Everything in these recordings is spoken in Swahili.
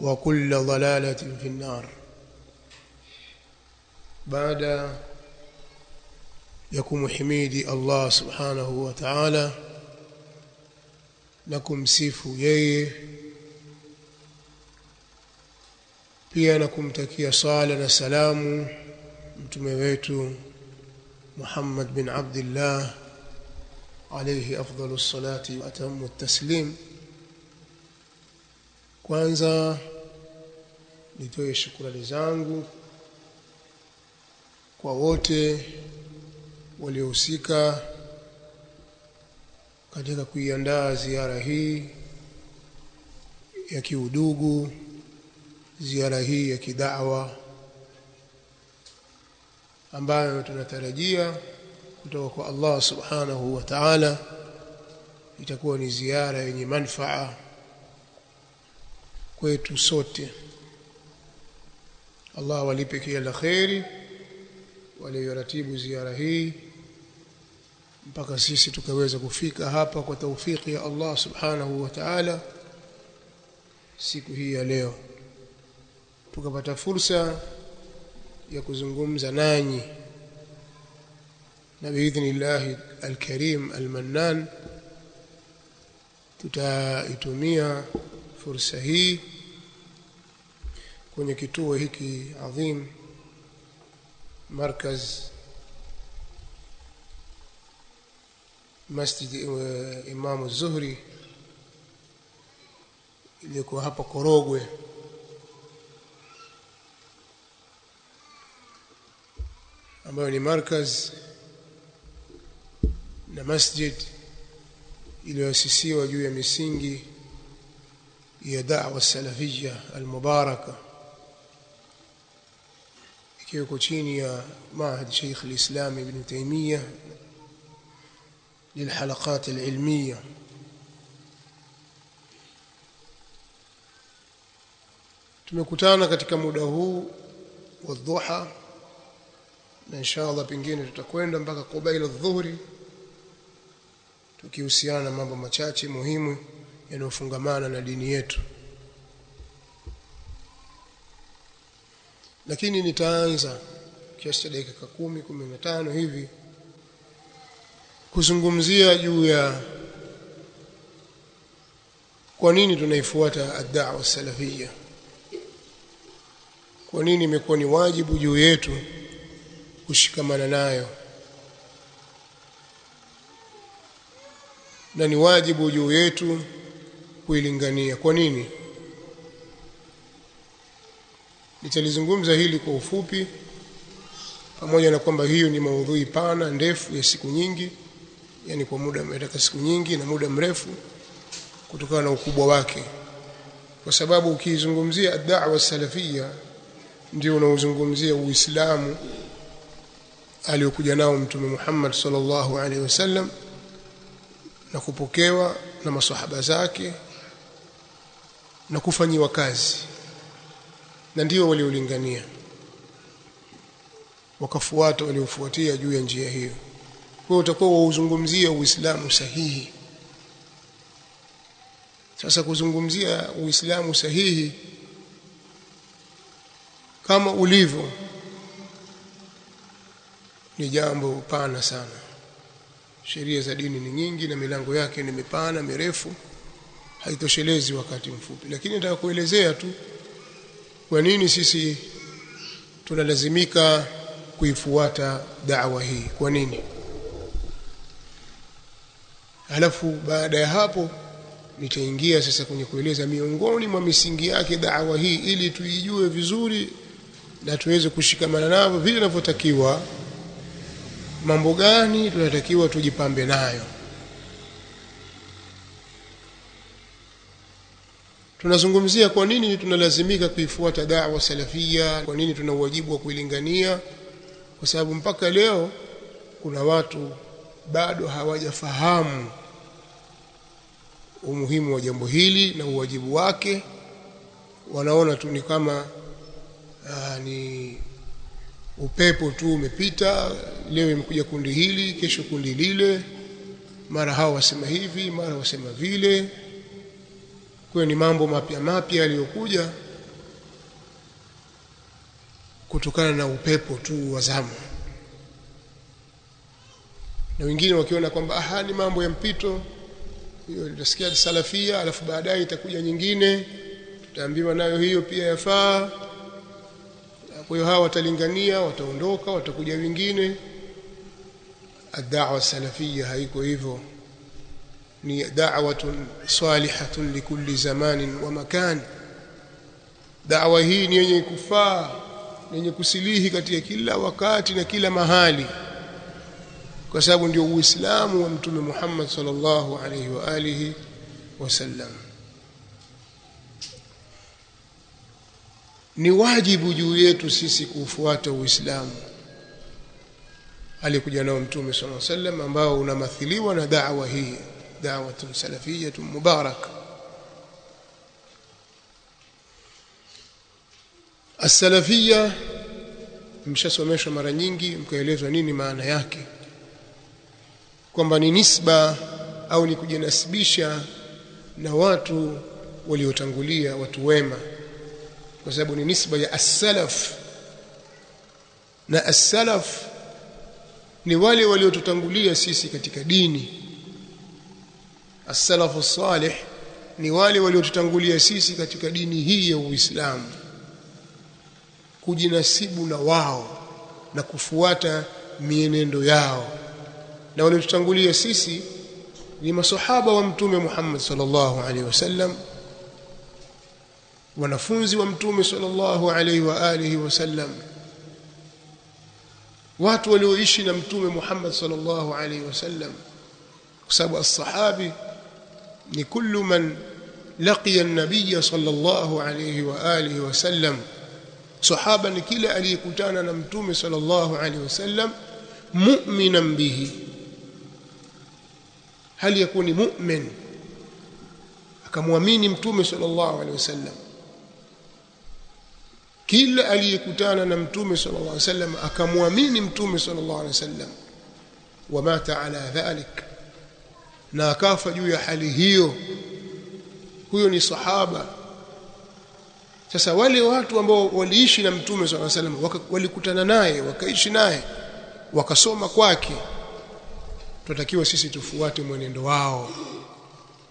وكل ضلالة في النار بعد يكم حميدي الله سبحانه وتعالى لكم سيفو yeye pia na kumtakia sala na salamu mtume wetu Muhammad bin Abdullah alayhi afdalu salati wa atamu taslim kwanza nitoe shukrani zangu kwa wote waliohusika katika kuiandaa ziara hii ya kiudugu ziara hii ya kidawa ambayo tunatarajia kutoka kwa Allah subhanahu wa ta'ala itakuwa ni ziara yenye manufaa kwetu sote Allah walipe kila la kheri walioratibu ziara hii mpaka sisi tukaweza kufika hapa kwa taufiki ya Allah subhanahu wa ta'ala siku hii ya leo. Tukapata fursa ya kuzungumza nanyi. Na biidhnillah alkarim almannan tutaitumia fursa hii kwenye kituo hiki adhim markaz masjid imamu Zuhri iliyoko hapa Korogwe. Ambayo ni markaz na masjid iliyoasisiwa juu ya misingi ya da'wa salafiyya al-mubaraka ikiwa chini ya معهد شيخ الإسلام ابن تيمية للحلقات العلمية tumekutana katika muda huu wa dhuha na inshallah pengine tutakwenda mpaka kubaila dhuhuri tukihusiana na mambo machache muhimu yanayofungamana na dini yetu Lakini nitaanza kiasi cha dakika kumi kumi na tano hivi kuzungumzia juu ya kwa nini tunaifuata ad-da'wa salafia kwa nini imekuwa ni wajibu juu yetu kushikamana nayo? Na ni wajibu juu yetu kuilingania. Kwa nini nitalizungumza hili kwa ufupi pamoja na kwamba hiyo ni maudhui pana ndefu ya siku nyingi yani kwa muda mrefu siku nyingi na muda mrefu kutokana na ukubwa wake. Kwa sababu ukizungumzia da'wa salafia ndio unaozungumzia uislamu aliyokuja nao mtume Muhammad sallallahu alaihi wasallam na kupokewa na maswahaba zake na kufanyiwa kazi na ndio waliolingania. Wakafuata waliofuatia juu ya njia hiyo. Kwa utakuwa wauzungumzia uislamu sahihi. Sasa kuzungumzia uislamu sahihi kama ulivyo ni jambo pana sana. Sheria za dini ni nyingi na milango yake ni mipana mirefu haitoshelezi wakati mfupi. Lakini nataka kuelezea tu kwa nini sisi tunalazimika kuifuata da'wa hii? Kwa nini? Alafu baada ya hapo nitaingia sasa kwenye kueleza miongoni mwa misingi yake da'wa hii ili tuijue vizuri na tuweze kushikamana navyo vile inavyotakiwa mambo gani tunatakiwa tujipambe nayo tunazungumzia kwa nini tunalazimika kuifuata da'wa salafia kwa nini tuna uwajibu wa kuilingania? Kwa sababu mpaka leo kuna watu bado hawajafahamu umuhimu wa jambo hili na uwajibu wake. Wanaona tu ni kama aa, ni upepo tu umepita leo imekuja kundi hili kesho kundi lile. Mara hawa wasema hivi mara wasema vile kwa ni mambo mapya mapya yaliyokuja kutokana na upepo tu wa zamu. Na wengine wakiona kwamba aha ni mambo ya mpito. Hiyo tutasikia salafia alafu baadaye itakuja nyingine. Tutaambiwa nayo hiyo pia yafaa. Kwa hiyo hawa watalingania wataondoka watakuja wengine. Ad-da'wa salafia haiko hivyo ni da'watun salihatun likulli zamanin wa makan. Da'wa hii ni yenye kufaa yenye kusilihi katika kila wakati na kila mahali. Kwa sababu ndio uislamu wa mtume Muhammad sallallahu alaihi wa alihi wasallam ni wajibu juu yetu sisi kufuata uislamu. Alikuja nao mtume sallallahu alaihi wasallam ambao unamathiliwa na da'wa hii da'watun سلفيه mubarak as-salafiyya mshasomeshwa mara nyingi mkaelezwa nini maana yake. Kwamba ni nisba au ni kujinasibisha na watu waliotangulia watu wema. Kwa sababu ni nisba ya as-salaf. Na as-salaf ni wale waliotutangulia sisi katika dini as-salafu salih ni wale waliotutangulia sisi katika dini hii ya Uislamu kujinasibu na wao na kufuata mienendo yao. Na waliotutangulia sisi ni masahaba wa mtume Muhammad sallallahu alaihi wasallam wanafunzi wa mtume sallallahu alaihi wa alihi wasallam watu walioishi na mtume Muhammad sallallahu alaihi wasallam. Kwa sababu as-sahabi لكل من لقي النبي صلى الله عليه وآله وسلم. صحابا كلا ألي كتانا نمتوم صلى الله عليه وسلم مؤمنا به. هل يكون مؤمن؟ كم ومين نمتوم صلى الله عليه وسلم؟ كلا ألي كتانا نمتوم صلى الله عليه وسلم أكم ومين نمتوم صلى الله عليه وسلم؟ ومات على ذلك. Na akafa juu ya hali hiyo. Huyo ni sahaba. Sasa wale watu ambao waliishi na mtume swalla wasallam walikutana naye wakaishi naye wakasoma kwake tunatakiwa sisi tufuate mwenendo wao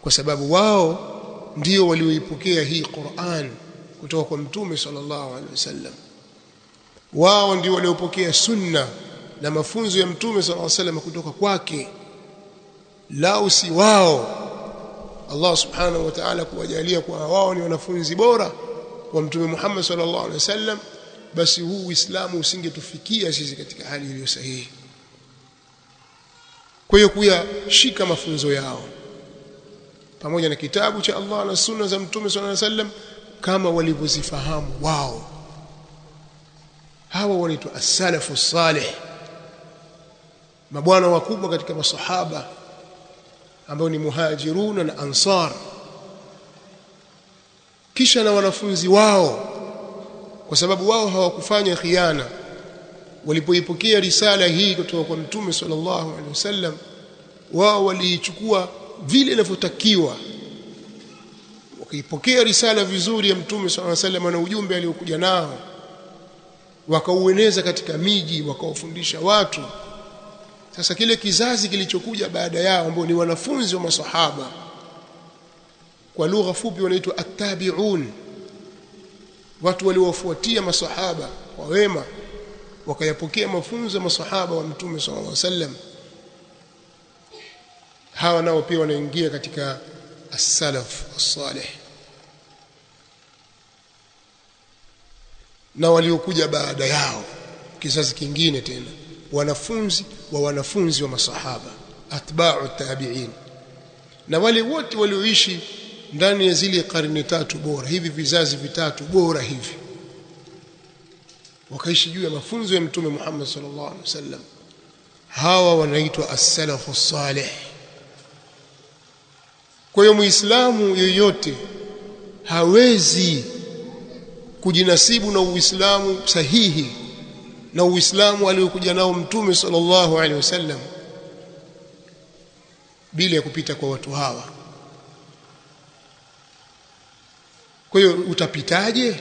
kwa sababu wao ndio walioipokea hii Qur'an kutoka kwa mtume sallallahu alaihi wasallam. Wao ndio waliopokea sunna na mafunzo ya mtume sallallahu alaihi wasallam kutoka kwake lao si wao. Allah subhanahu wa ta'ala kuwajalia kwa wao ni wanafunzi bora wa mtume Muhammad sallallahu alaihi wasallam basi huu Uislamu usingetufikia sisi katika hali iliyo sahihi. Kwa hiyo kuyashika mafunzo yao. Pamoja na kitabu cha Allah na sunna za mtume sallallahu alaihi wasallam kama walivyozifahamu wao. Hawa wanaitwa as-salafu salih. Mabwana wakubwa katika masahaba ambao ni muhajiruna na ansar. Kisha na wanafunzi wao kwa sababu wao hawakufanya khiana walipoipokea risala hii kutoka kwa mtume sallallahu alaihi wasallam wao waliichukua vile inavyotakiwa. Wakaipokea risala vizuri ya mtume sallallahu alaihi wasallam na ujumbe aliokuja nao wakaueneza katika miji wakaofundisha watu sasa kile kizazi kilichokuja baada yao ambao ni wanafunzi wa masahaba kwa lugha fupi wanaitwa attabi'un. Watu waliowafuatia masahaba kwa wema wakayapokea mafunzo ya masahaba wa mtume sallallahu alaihi wasallam. Hawa nao pia wanaingia katika as-salaf as-salih. Na waliokuja baada yao kizazi kingine tena wanafunzi wa wanafunzi wa masahaba atba'u tabi'in. Na wale wote walioishi ndani ya zile karne tatu bora hivi vizazi vitatu bora hivi wakaishi juu ya mafunzo ya mtume Muhammad sallallahu alaihi wasallam. Hawa wanaitwa as-salafu salih. Kwa hiyo muislamu yoyote hawezi kujinasibu na uislamu sahihi na uislamu aliokuja nao mtume sallallahu alaihi wasallam bila ya kupita kwa watu hawa. Kwa hiyo utapitaje?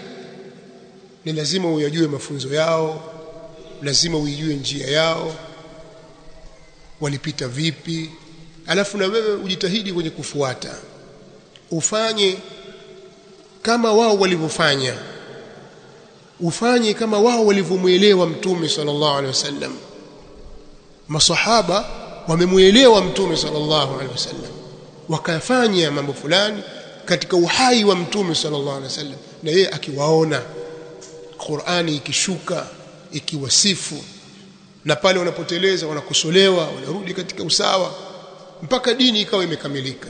Ni lazima uyajue mafunzo yao lazima uijue njia yao walipita vipi alafu na wewe ujitahidi kwenye kufuata. Ufanye kama wao walivyofanya ufanye kama wao walivyomuelewa mtume sallallahu alaihi wasallam. Masahaba wamemuelewa mtume sallallahu alaihi wasallam. Wakafanya mambo fulani katika uhai wa mtume sallallahu alaihi wasallam. Na yeye akiwaona Qur'ani ikishuka ikiwasifu na pale wanapoteleza wanakosolewa wanarudi katika usawa mpaka dini ikawa imekamilika.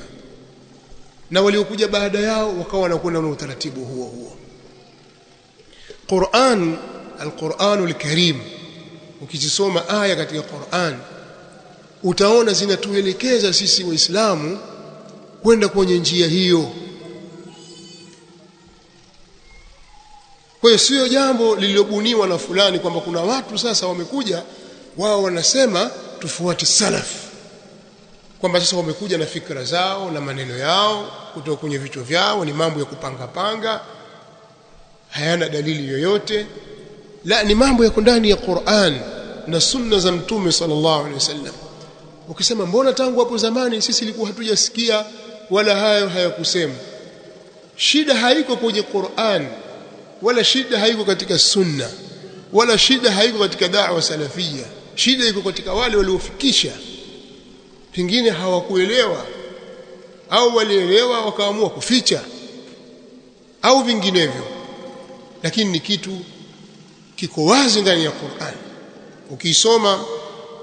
Na waliokuja baada yao wakawa wanakwenda na utaratibu huo huo Qur'an al-Qur'an al-Karim ukizisoma aya katika Qur'an utaona zinatuelekeza sisi waislamu kwenda kwenye njia hiyo. Kwa hiyo sio jambo lililobuniwa na fulani kwamba kuna watu sasa wamekuja wao wanasema tufuate salaf. Kwamba sasa wamekuja na fikra zao na maneno yao kutoka kwenye vichwa vyao ni mambo ya kupanga panga hayana dalili yoyote. La ni mambo yako ndani ya Qur'an na sunna za mtume sallallahu alaihi wasallam. Ukisema mbona tangu hapo zamani sisi ilikuwa hatujasikia wala hayo hayakusema? Shida haiko kwenye Qur'an wala shida haiko katika sunna wala shida haiko katika da'wa salafia shida iko katika wale waliofikisha. Pengine hawakuelewa au walielewa wakaamua kuficha au vinginevyo lakini ni kitu kiko wazi ndani ya Qur'an. Ukisoma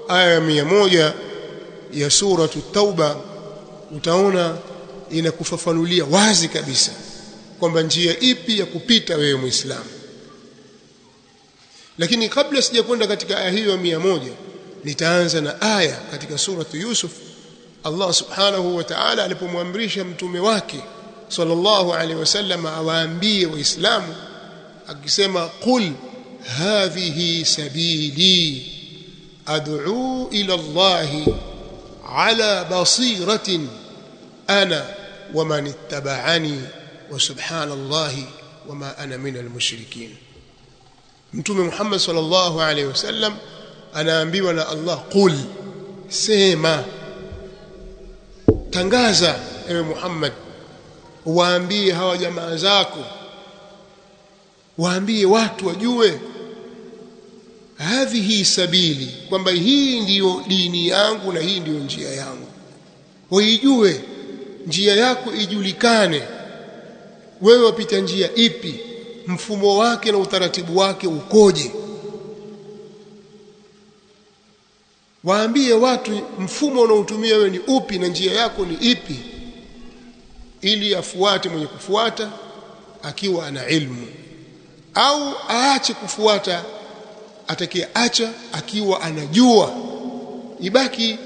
aya ya mia moja ya suratu tauba utaona inakufafanulia wazi kabisa kwamba njia ipi ya kupita wewe muislamu. Lakini kabla sijakwenda katika aya hiyo ya moja nitaanza na aya katika suratu Yusuf Allah subhanahu wa ta'ala alipomwamrisha mtume wake sallallahu alaihi wasallam awaambie waislamu أكسما قل هذه سبيلي. أدعو إلى الله على بصيرة أنا ومن اتبعني وسبحان الله وما أنا من المشركين. نتوم محمد صلى الله عليه وسلم أنا أنبيونا الله قل سيما. تنغازا يا محمد وأنبيها وجمع زاكو. Waambie watu wajue hadhihi sabili kwamba hii ndiyo dini yangu na hii ndiyo njia yangu. Waijue njia yako ijulikane. Wewe wapita njia ipi? Mfumo wake na utaratibu wake ukoje? Waambie watu mfumo unaotumia wewe ni upi na njia yako ni ipi ili afuate mwenye kufuata akiwa ana ilmu au aache kufuata atakayeacha akiwa anajua. Ibaki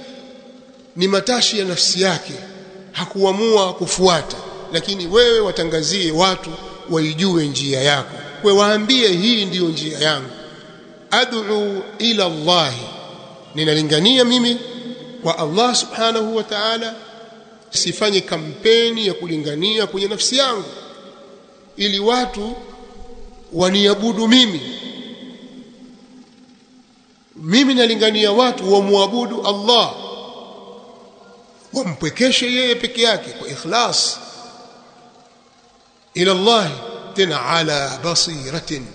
ni matashi ya nafsi yake hakuamua kufuata. Lakini wewe watangazie watu waijue njia yako we waambie hii ndiyo njia yangu. Ad'u ila Allah ninalingania mimi kwa Allah subhanahu wa ta'ala. Sifanye kampeni ya kulingania kwenye nafsi yangu. Ili watu waniabudu mimi. Mimi nalingania watu wamwabudu Allah. Wampwekeshe yeye peke yake kwa ikhlas. Ila Allah tena ala basiratin.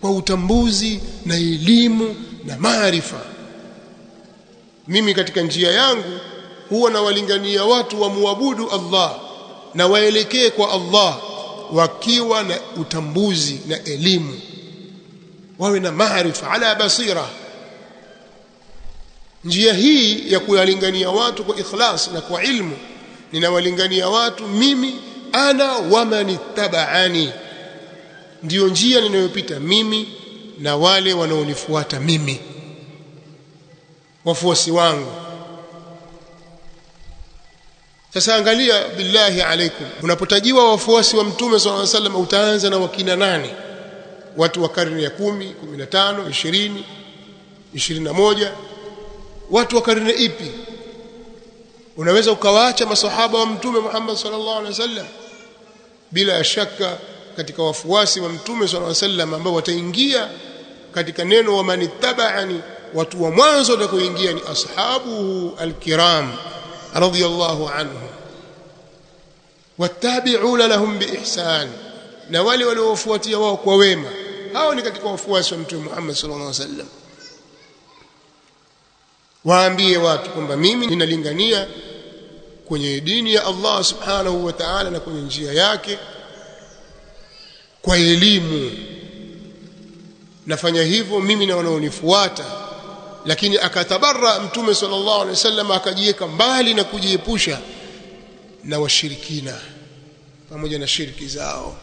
Kwa utambuzi na elimu na maarifa. Mimi katika njia yangu huwa nawalingania watu wamwabudu Allah. Na waelekee kwa Allah wakiwa na utambuzi na elimu. Wawe na maarifa ala basira. Njia hii ya kuyalingania watu kwa ikhlas na kwa ilmu ninawalingania watu mimi ana waman ittaba'ani. Ndiyo njia ninayopita mimi na wale wanaonifuata mimi. Wafuasi wangu sasa angalia billahi alaikum. Unapotajiwa wafuasi wa mtume alaihi wasallam utaanza na wakina nani? Watu wa karne ya kumi, kumi na tano, ishirini, ishirini na moja. Watu wa karne ipi? Unaweza ukawaacha masahaba wa mtume Muhammad sallallahu alaihi wasallam? Bila shaka katika wafuasi wa mtume sallallahu alaihi wasallam ambao wataingia katika neno wa manittaba'ani watu wa mwanzo watakaoingia ni ashabuhu alkiram radiyallahu anhum watabi'una lahum biihsan na wale waliowafuatia wao kwa wema. Hao ni katika wafuasi wa mtume Muhammad sallallahu alaihi wasallam. Waambie watu kwamba mimi ninalingania kwenye dini ya Allah subhanahu wa ta'ala na kwenye njia yake kwa elimu. Nafanya hivyo mimi na wanaonifuata lakini akatabara mtume sallallahu alaihi wasallam akajiweka mbali na kujiepusha na washirikina pamoja na shiriki zao.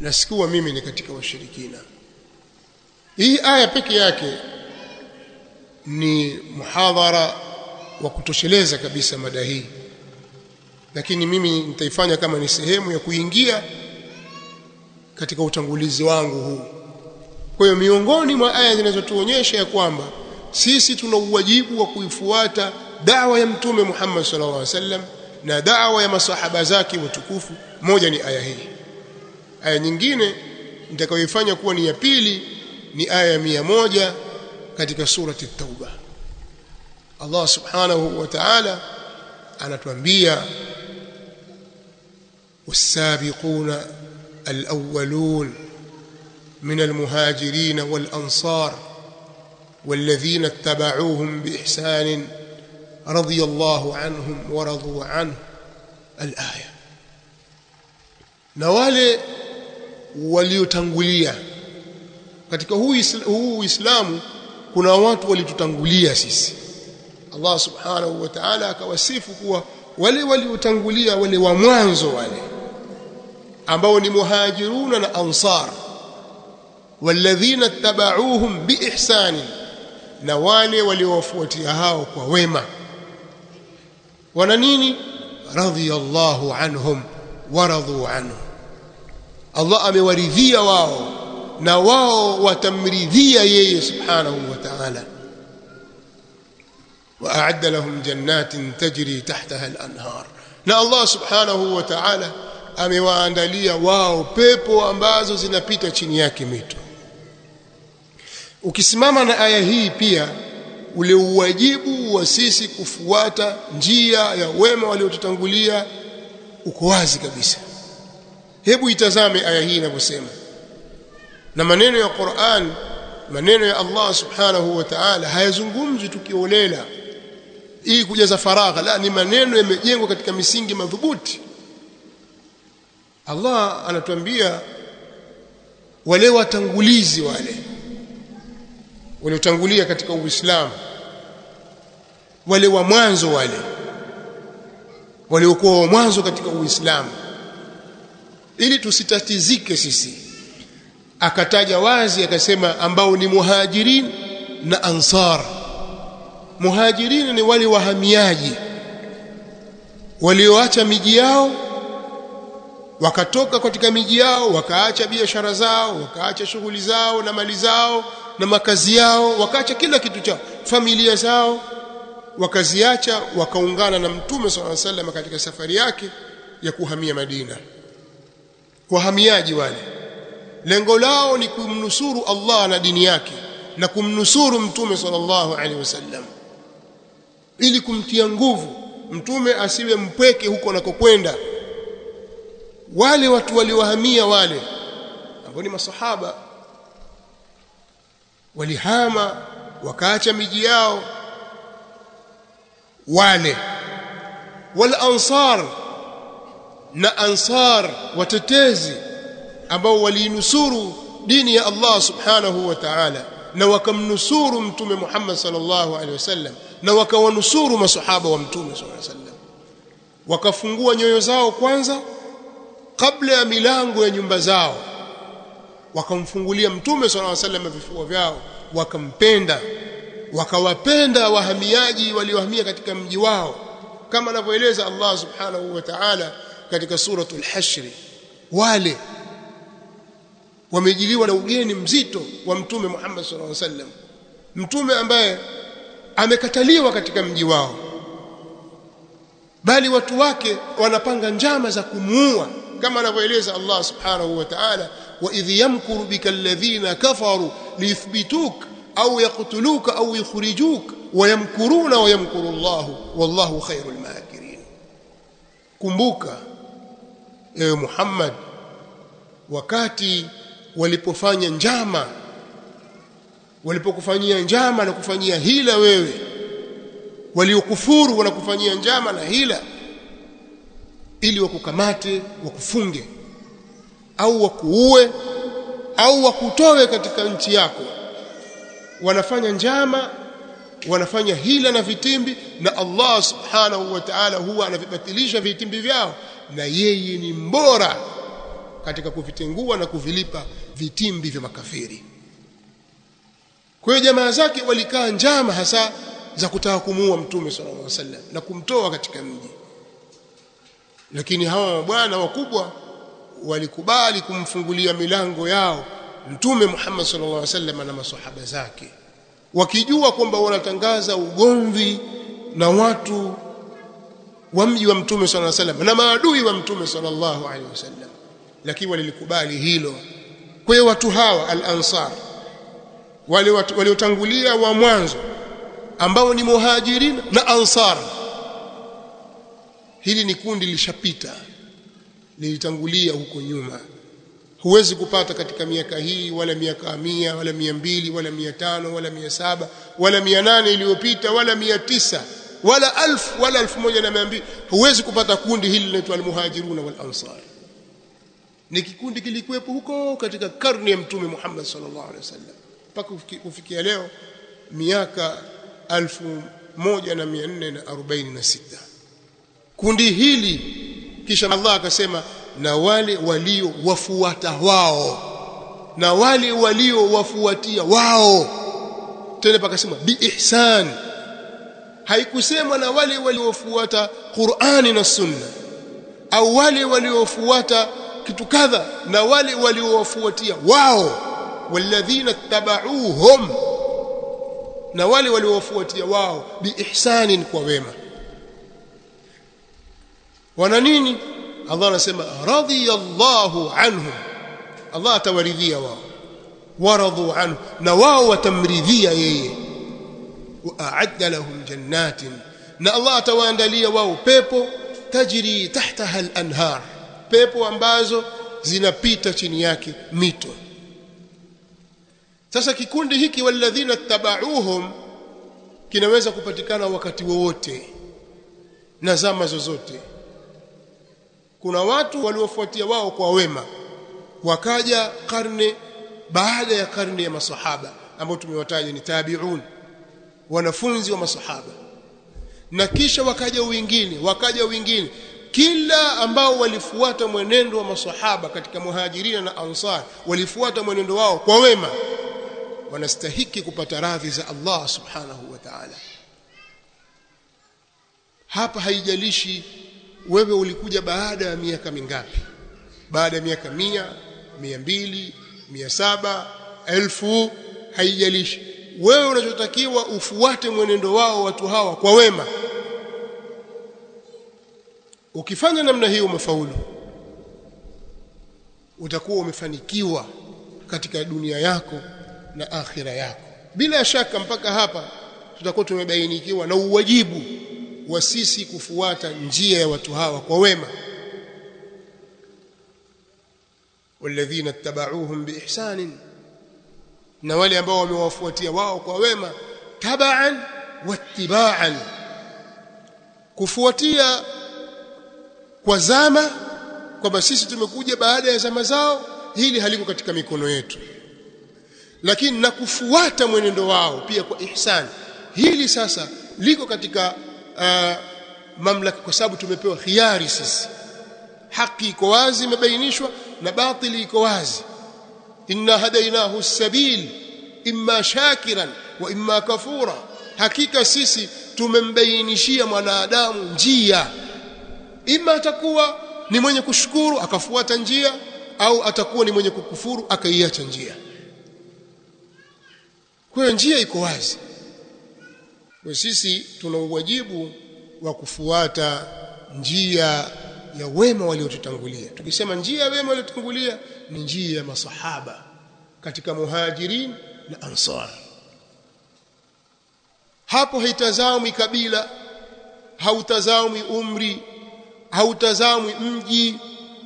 Na sikuwa mimi ni katika washirikina. Hii aya peke yake ni muhadhara wa kutosheleza kabisa mada hii. Lakini mimi nitaifanya kama ni sehemu ya kuingia katika utangulizi wangu huu. Kwa hiyo miongoni mwa aya zinazotuonyesha ya kwamba sisi tuna uwajibu wa kuifuata dawa ya mtume Muhammad sallallahu alaihi wasallam na dawa ya masahaba zake watukufu moja ni aya hii aya nyingine nitakayoifanya kuwa ni ya pili ni aya ya mia moja katika surati tauba Allah subhanahu wa ta'ala anatuambia والسابقون الأولون من المهاجرين والأنصار والذين اتبعوهم بإحسان رضي الله عنهم ورضوا عنه الآية نوالي waliotangulia katika huu Uislamu kuna watu walitutangulia sisi Allah subhanahu wa ta'ala akawasifu kuwa wale waliotangulia wale wa mwanzo wale ambao ni muhajiruna na ansar walladhina tabauhum biihsani na wale waliowafuatia hao kwa wema wana nini radhiyallahu anhum waradhu anhu Allah amewaridhia wao na wao watamridhia yeye subhanahu wa ta'ala وأعد لهم جنات تجري تحتها الأنهار na Allah subhanahu wa ta'ala amewaandalia wao pepo ambazo zinapita chini yake mito ukisimama na aya hii pia ule uwajibu wa sisi kufuata njia ya wema waliotutangulia uko wazi kabisa. Hebu itazame aya hii inavyosema. Na maneno ya Qur'an maneno ya Allah subhanahu wa ta'ala hayazungumzi tukiolela. Ili kujaza faragha la ni maneno yamejengwa katika misingi madhubuti. Allah anatuambia wale watangulizi wale waliotangulia katika Uislamu wale wa mwanzo wale waliokuwa wa mwanzo katika Uislamu ili tusitatizike sisi. Akataja wazi akasema ambao ni muhajirin na ansar. Muhajirin ni wale wahamiaji walioacha miji yao wakatoka katika miji yao wakaacha biashara zao wakaacha shughuli zao na mali zao na makazi yao wakaacha kila kitu chao. Familia zao wakaziacha wakaungana na mtume sallallahu alaihi wasallam katika safari yake ya kuhamia Madina. Wahamiaji wale lengo lao ni kumnusuru Allah na dini yake na kumnusuru mtume sallallahu alaihi wasallam. Ili kumtia nguvu mtume asiwe mpweke huko anakokwenda. Wale watu waliohamia wale ambao ni masahaba walihama wakaacha miji yao. Wale wal ansar na ansar watetezi ambao waliinusuru dini ya Allah subhanahu wa ta'ala na wakamnusuru mtume Muhammad sallallahu alaihi wasallam na wakawanusuru masahaba wa mtume sallallahu alaihi wasallam wakafungua nyoyo zao kwanza kabla ya milango ya nyumba zao wakamfungulia mtume sallallahu alaihi wasallam vifua vyao wakampenda wakawapenda wahamiaji waliohamia katika mji wao. Kama anavyoeleza Allah subhanahu wa ta'ala katika suratul hashr wale wamejiliwa na ugeni mzito wa mtume Muhammad sallallahu alaihi wasallam. Mtume ambaye amekataliwa katika mji wao. Bali watu wake wanapanga njama za kumuua. Kama anavyoeleza Allah subhanahu wa ta'ala wa يمكر بك bika كفروا kafaru أو au أو au ويمكرون wayamkuruna wayamkuru والله wallahu الماكرين kumbuka ewe Muhammad wakati walipofanya njama walipokufanyia njama na kufanyia hila wewe waliokufuru wanakufanyia njama na hila ili wakukamate wakufunge au wakuue au wakutowe katika nchi yako. Wanafanya njama wanafanya hila na vitimbi na Allah subhanahu wa ta'ala huwa anavibatilisha vitimbi vyao na yeye ni mbora katika kuvitengua na kuvilipa vitimbi vya makafiri. Kwa hiyo jamaa zake walikaa njama hasa za kutaka kumuua mtume sallallahu alaihi wasallam na kumtoa katika mji. Lakini hawa bwana wakubwa walikubali kumfungulia milango yao mtume Muhammad sallallahu alaihi wasallam na maswahaba zake wakijua kwamba wanatangaza ugomvi na watu wa mji wa mtume sallallahu alaihi wasallam na maadui wa mtume sallallahu alaihi wasallam lakini walilikubali hilo. Kwa hiyo watu hawa al-ansar wale waliotangulia wa mwanzo ambao ni muhajirin na ansar hili ni kundi lishapita lilitangulia huko nyuma. Huwezi kupata katika miaka hii wala miaka mia wala mia mbili wala mia tano wala mia saba wala mia nane iliyopita wala mia tisa wala alfu wala elfu moja na mia mbili. Huwezi kupata kundi hili linaitwa almuhajiruna wal ansar ni kikundi kilikuwepo huko katika karne ya mtume Muhammad sallallahu alaihi wasallam. Mpaka kufikia leo miaka alfu moja na mia nne na arobaini na sita. Kundi hili kisha Allah akasema na wale walio wafuata wao na wale walio wafuatia wao tena pakasema bi ihsan. Haikusemwa na wale waliofuata Qur'ani na Sunna au wale waliofuata kitu kadha na wale waliowafuatia wao. Walladhina tabauhum na wale waliowafuatia wao bi ihsanin kwa wema wana nini? Allah anasema radiyallahu anhum. Allah atawaridhia wao. Waradhu anhu. Na wao watamridhia yeye. Waadda lahum jannatin. Na Allah atawaandalia wao pepo tajri tahtaha al-anhar. Pepo ambazo zinapita chini yake mito. Sasa kikundi hiki walladhina tabauhum kinaweza kupatikana wakati wowote na zama zozote kuna watu waliofuatia wao kwa wema. Wakaja karne baada ya karne ya masahaba ambao tumewataja ni tabi'un wanafunzi wa masahaba. Na kisha wakaja wengine wakaja wengine. Kila ambao walifuata mwenendo wa masahaba katika muhajirina na ansar walifuata mwenendo wao kwa wema wanastahiki kupata radhi za Allah subhanahu wa ta'ala. Hapa haijalishi wewe ulikuja baada ya miaka mingapi? Baada ya miaka mia mia mbili mia saba elfu haijalishi. Wewe unachotakiwa ufuate mwenendo wao watu hawa kwa wema. Ukifanya namna hiyo umefaulu. Utakuwa umefanikiwa katika dunia yako na akhira yako. Bila shaka mpaka hapa tutakuwa tumebainikiwa na uwajibu wa sisi kufuata njia ya watu hawa kwa wema والذين اتبعوهم بإحسان na wale ambao wamewafuatia wao kwa wema tabaan wattibaan kufuatia kwa zama kwamba sisi tumekuja baada ya zama zao hili haliko katika mikono yetu lakini na kufuata mwenendo wao pia kwa ihsan hili sasa liko katika uh, mamlaka kwa sababu tumepewa khiari sisi. Haki iko wazi imebainishwa na batili iko wazi. Inna hadainahu as-sabil imma shakiran wa imma kafura. Hakika sisi tumembainishia mwanadamu njia. Imma atakuwa ni mwenye kushukuru akafuata njia au atakuwa ni mwenye kukufuru akaiacha njia. Kwa njia iko wazi kwa sisi tuna uwajibu wa kufuata njia ya wema waliotutangulia. Tukisema njia ya wema waliotutangulia ni njia ya masahaba katika muhajirin na ansar. Hapo haitazamwi kabila hautazamwi umri hautazamwi mji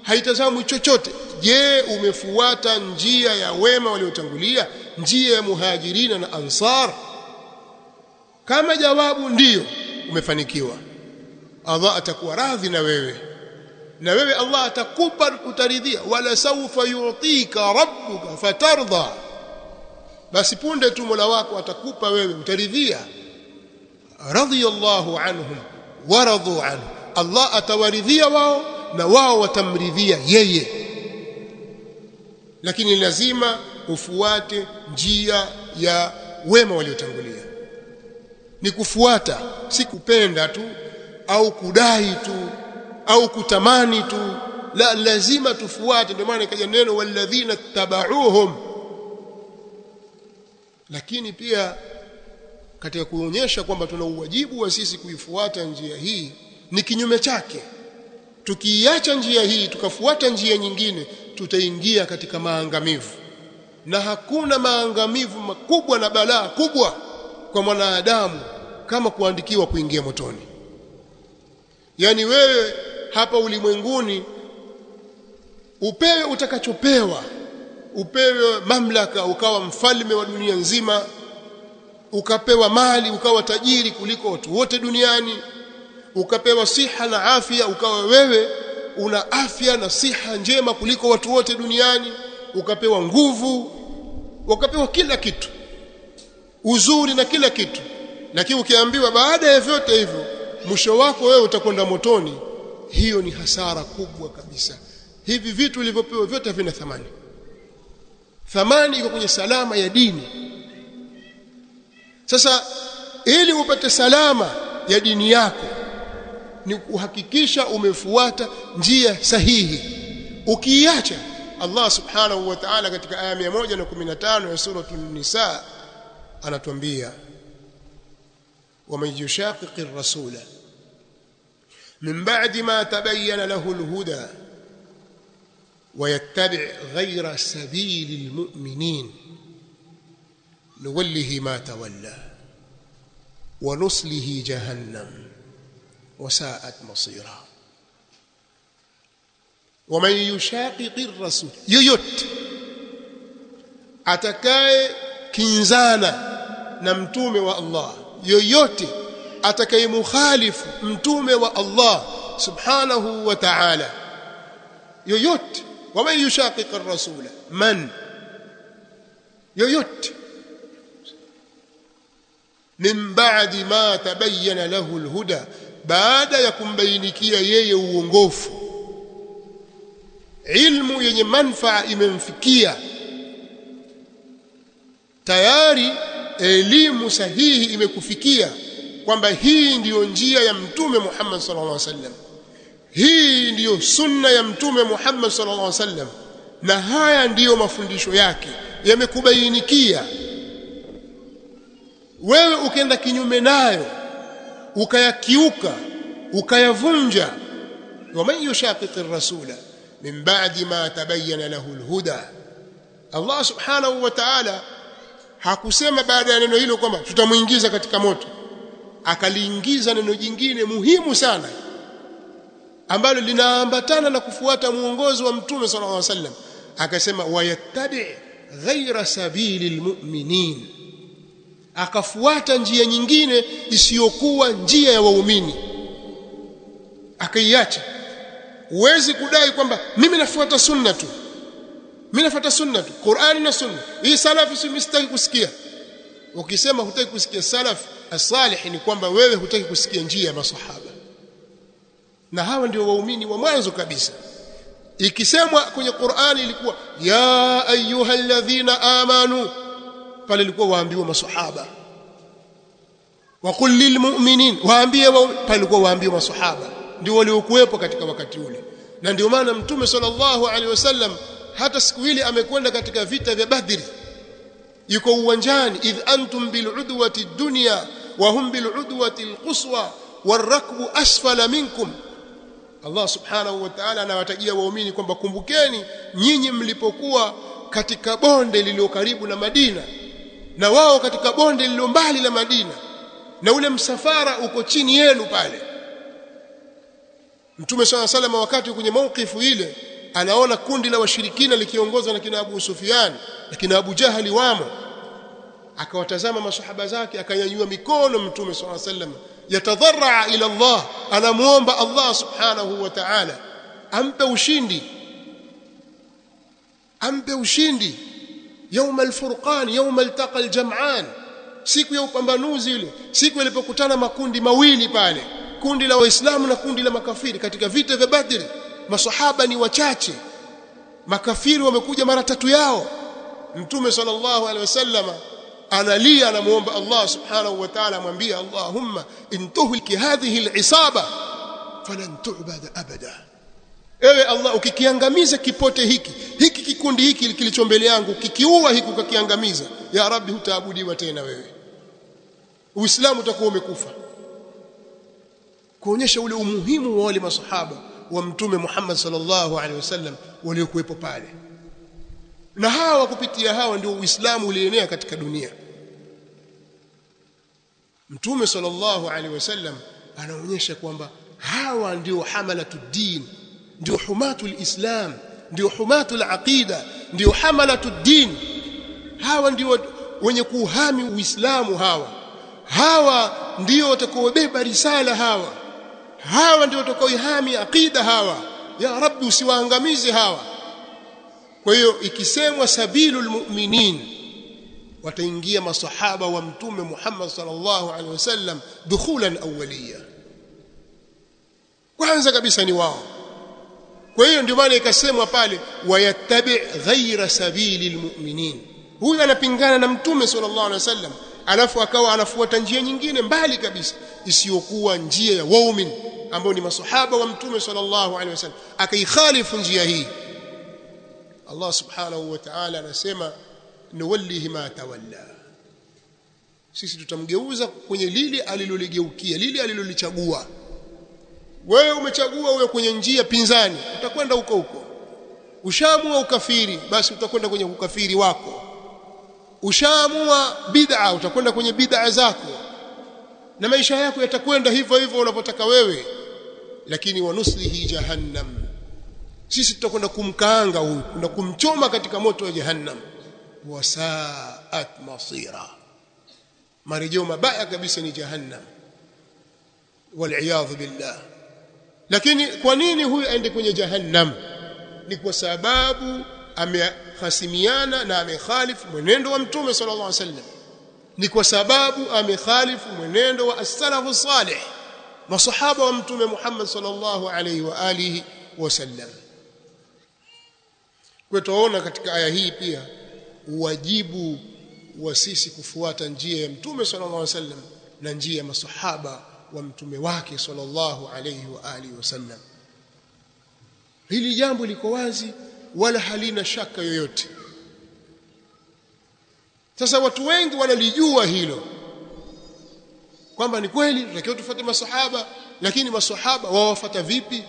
haitazamwi chochote. Je umefuata njia ya wema waliotangulia? Njia ya muhajirina na ansar kama jawabu ndiyo umefanikiwa. Allah atakuwa radhi na wewe. Na wewe Allah atakupa utaridhia wala sawfa yu'tika rabbuka fatardha basi punde tu Mola wako atakupa wewe utaridhia. Radiyallahu anhum waradu anhu. Allah atawaridhia wao na wao watamridhia yeye. Lakini lazima ufuate njia ya wema waliotangulia ni kufuata si kupenda tu au kudai tu au kutamani tu. La lazima tufuate. Ndio maana ikaja neno walladhina tabauhum. Lakini pia katika kuonyesha kwamba tuna uwajibu wa sisi kuifuata njia hii ni kinyume chake. Tukiiacha njia hii tukafuata njia nyingine tutaingia katika maangamivu. Na hakuna maangamivu makubwa na balaa kubwa kwa mwanadamu kama kuandikiwa kuingia motoni. Yani wewe hapa ulimwenguni upewe utakachopewa upewe mamlaka ukawa mfalme wa dunia nzima ukapewa mali ukawa tajiri kuliko watu wote duniani ukapewa siha na afya ukawa wewe una afya na siha njema kuliko watu wote duniani ukapewa nguvu ukapewa kila kitu uzuri na kila kitu. Lakini ukiambiwa baada ya vyote hivyo mwisho wako wewe utakwenda motoni hiyo ni hasara kubwa kabisa. Hivi vitu ulivyopewa vyote havina thamani. Thamani iko kwenye salama ya dini. Sasa ili upate salama ya dini yako ni kuhakikisha umefuata njia sahihi. Ukiiacha Allah subhanahu wa ta'ala katika aya 115 ya sura an-nisa anatuambia ومن يشاقق الرسول. من بعد ما تبين له الهدى. ويتبع غير سبيل المؤمنين. نوله ما تولى. ونصله جهنم. وساءت مصيرا. ومن يشاقق الرسول. ييت atakaye kinzana na mtume wa Allah yoyote atakayemukhalifu mtume wa Allah subhanahu wa ta'ala yoyote waman yushaqiq ar-rasula man yoyote min ba'di ma tabayyana lahu alhuda baada ya kumbainikia yeye uongofu ilmu yenye manfaa imemfikia tayari elimu sahihi imekufikia kwamba hii ndiyo njia ya mtume Muhammad sallallahu alaihi wasallam. Hii ndiyo sunna ya mtume Muhammad sallallahu alaihi wasallam. Na haya ndiyo mafundisho yake. Yamekubainikia. Wewe ukaenda kinyume nayo ukayakiuka ukayavunja waman yushaqiqi rasula min ba'di ma tabayyana lahu alhuda. Allah subhanahu wa ta'ala hakusema baada ya neno hilo kwamba tutamuingiza katika moto. Akaliingiza neno jingine muhimu sana ambalo linaambatana na kufuata muongozo wa mtume sallallahu alaihi wasallam. Akasema wayattabi ghaira sabili almu'minin akafuata njia nyingine isiyokuwa njia ya waumini. Akaiacha. Huwezi kudai kwamba mimi nafuata sunna tu mimi nafuata sunna tu. Qur'ani na sunna. Hii salafi si mistaki kusikia. Ukisema hutaki kusikia salaf as-salih ni kwamba wewe hutaki kusikia njia ya masahaba na hawa ndio waumini wa mwanzo kabisa. Ikisemwa kwenye Qur'ani ilikuwa ya ayyuhalladhina amanu pale ilikuwa waambiwa masahaba wa qul lilmu'minin waambie pale ilikuwa waambiwa masahaba ndio waliokuwepo katika wakati ule. Na ndio maana mtume sallallahu alaihi wasallam hata siku ile amekwenda katika vita vya Badri. Yuko uwanjani. Idh antum bil'udwati dunya wa hum bil'udwati alquswa warakbu asfala minkum. Allah subhanahu wa ta'ala anawatajia waumini kwamba kumbukeni nyinyi mlipokuwa katika bonde lililo karibu na Madina. Na wao katika bonde lililo mbali la Madina. Na ule msafara uko chini yenu pale. Mtume swalla salam wakati kwenye maukifu ile anaona kundi la washirikina likiongozwa na kina Abu Sufyan na kina Abu Jahali wamo akawatazama masahaba zake akanyanyua mikono Mtume swalla salam yatadharra ila Allah anamuomba Allah subhanahu wa ta'ala ampe ushindi ampe ushindi يوم الفرقان يوم التقى الجمعان siku ya upambanuzi ile siku ilipokutana makundi mawili pale kundi la waislamu na kundi la makafiri katika vita vya Badr masahaba ni wachache. Makafiri wamekuja mara tatu yao. Mtume sallallahu alaihi wasallama analia anamuomba Allah subhanahu wa ta'ala amwambia Allahumma intuhliki hadhihi al'isaba falan tu'bad abada. Ewe Allah ukikiangamiza kipote hiki hiki kikundi hiki kilicho mbele yangu kikiua hiki ukakiangamiza ya rabbi hutaabudiwa tena wewe. Uislamu utakuwa umekufa. Kuonyesha ule umuhimu wa wale masahaba wa mtume Muhammad sallallahu alaihi wasallam waliokuwepo pale. Na hawa kupitia hawa ndio uislamu ulienea katika dunia. Mtume sallallahu alaihi wasallam anaonyesha kwamba hawa ndio hamalatu din ndio humatu islam ndio humatu aqida ndio hamalatu din. Hawa ndio wenye kuhami uislamu hawa. Hawa ndio watakaobeba risala hawa hawa ndio watakaoihami aqida hawa. Ya rabbi usiwaangamize hawa. Kwa hiyo ikisemwa sabilul mu'minin wataingia masahaba wa mtume Muhammad sallallahu alaihi wasallam dukhulan awwaliya. Kwanza kabisa ni wao. Kwa hiyo ndio maana ikasemwa pale wayattabi ghaira sabilil mu'minin. Huyu anapingana na mtume sallallahu alaihi wasallam alafu akawa anafuata njia nyingine mbali kabisa isiyokuwa njia ya waumin ambao ni masahaba wa mtume sallallahu alaihi wasallam akaikhalifu njia hii. Allah subhanahu wa ta'ala anasema nuwallihi ma tawalla. Sisi tutamgeuza kwenye lili aliloligeukia lile alilolichagua. Wewe umechagua uwe kwenye njia pinzani utakwenda huko huko. Ushaamua ukafiri basi utakwenda kwenye ukafiri wako. Ushaamua bid'a utakwenda kwenye bid'a zako. Na maisha yako yatakwenda hivyo hivyo unavyotaka wewe lakini wanuslihi jahannam. Sisi tutakwenda kumkaanga huyu na kumchoma katika moto wa jahannam. Wasaat masira. Marejeo mabaya kabisa ni jahannam. Waliyadhu billah. Lakini kwa nini huyu aende kwenye jahannam? Ni kwa sababu amehasimiana na amekhalifu mwenendo wa mtume sallallahu alaihi wasallam. Ni kwa sababu amekhalifu mwenendo wa as-salafu salih masahaba wa mtume Muhammad sallallahu alaihi wa alihi wasallam kwa katika aya hii pia wajibu wa sisi kufuata njia ya mtume sallallahu alaihi wasallam na njia ya masahaba wa mtume wake sallallahu alaihi wa alihi wasallam hili jambo liko wazi wala halina shaka yoyote. Sasa watu wengi wanalijua hilo kwamba ni kweli tunatakiwa tufuate masahaba lakini masahaba wawafata vipi?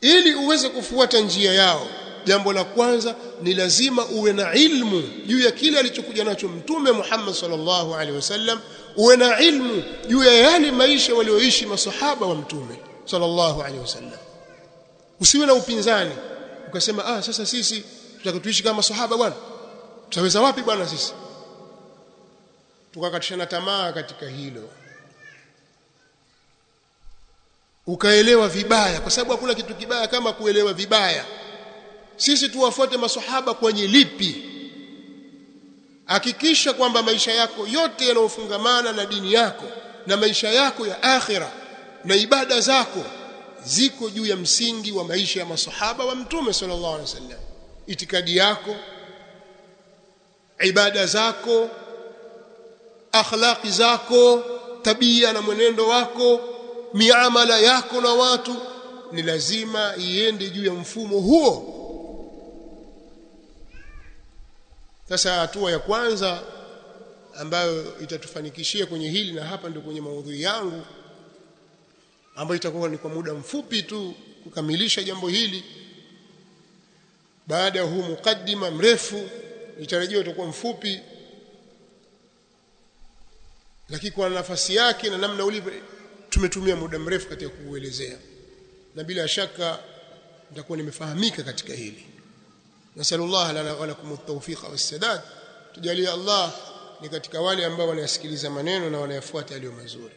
Ili uweze kufuata njia yao jambo la kwanza ni lazima uwe na ilmu juu ya kile alichokuja nacho mtume Muhammad sallallahu alaihi wasallam uwe na ilmu juu ya yale maisha walioishi masahaba wa mtume sallallahu alaihi wasallam. Usiwe na upinzani ukasema ah sasa sisi tutakatuishi kama masahaba bwana. Tutaweza wapi bwana sisi tukakatishana tamaa katika hilo. Ukaelewa vibaya kwa sababu hakuna kitu kibaya kama kuelewa vibaya. Sisi tuwafuate maswahaba kwenye lipi? Hakikisha kwamba maisha yako yote yanayofungamana na dini yako na maisha yako ya akhira na ibada zako ziko juu ya msingi wa maisha ya masohaba wa mtume sallallahu alaihi wasallam. Itikadi yako ibada zako akhlaqi zako tabia na mwenendo wako miamala yako na watu ni lazima iende juu ya mfumo huo. Sasa hatua ya kwanza ambayo itatufanikishia kwenye hili na hapa ndio kwenye maudhui yangu ambayo itakuwa ni kwa muda mfupi tu kukamilisha jambo hili. Baada ya huu mukaddima mrefu nitarajia utakuwa mfupi lakini kwa nafasi yake na namna ulivyo tumetumia muda mrefu katika kuuelezea. Na bila shaka nitakuwa nimefahamika katika hili. Nasallallahu lana wa lakum at-tawfiq tujalie Allah ni katika wale ambao wanayasikiliza maneno na wanayafuata yaliyo mazuri